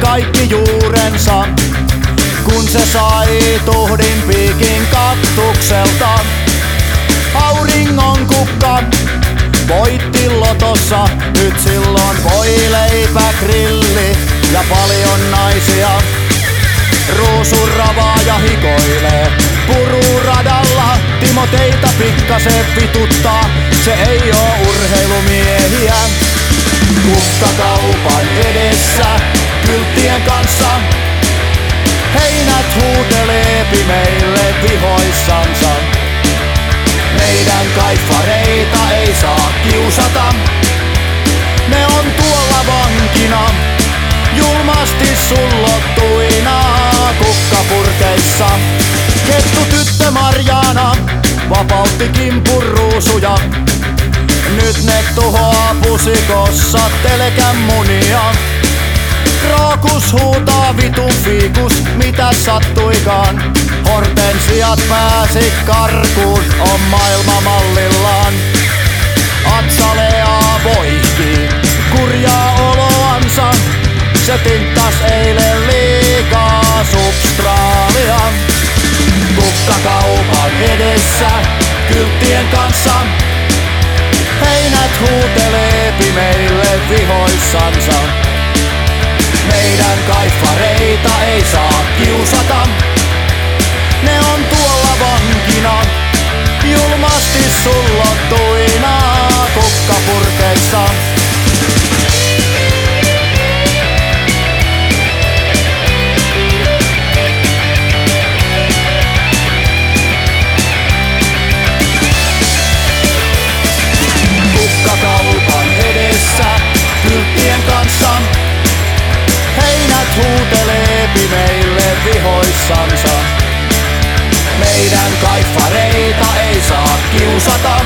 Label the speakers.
Speaker 1: kaikki juurensa. Kun se sai tuhdin piikin kaktukselta. Auringon kukka voitti lotossa. Nyt silloin voi leipä grilli ja paljon naisia. Ruusuravaa ja hikoilee pururadalla. Timo teitä pikkasen vituttaa, se ei oo urheilumiehiä. Kukkakaupan edessä kylttien kanssa Heinät huutelee meille vihoissansa. Meidän kaifareita ei saa kiusata. Ne on tuolla vankina, julmasti sullottuina kukkapurkeissa. Kettu tyttö Marjana vapautti kimpuruusuja. Nyt ne tuhoaa pusikossa telkän munia. Rookus huutaa vitun fiikus, mitä sattuikaan. Hortensiat pääsi karkuun, on maailma mallillaan. Atsalea voihki, kurjaa oloansa. Se tinttas eilen liikaa substraalia. Kukkakaupan edessä, kylttien kanssa. Heinät huutelee meille vihoissansa. Huutelee meille vihoissansa. Meidän kaifareita ei saa kiusata.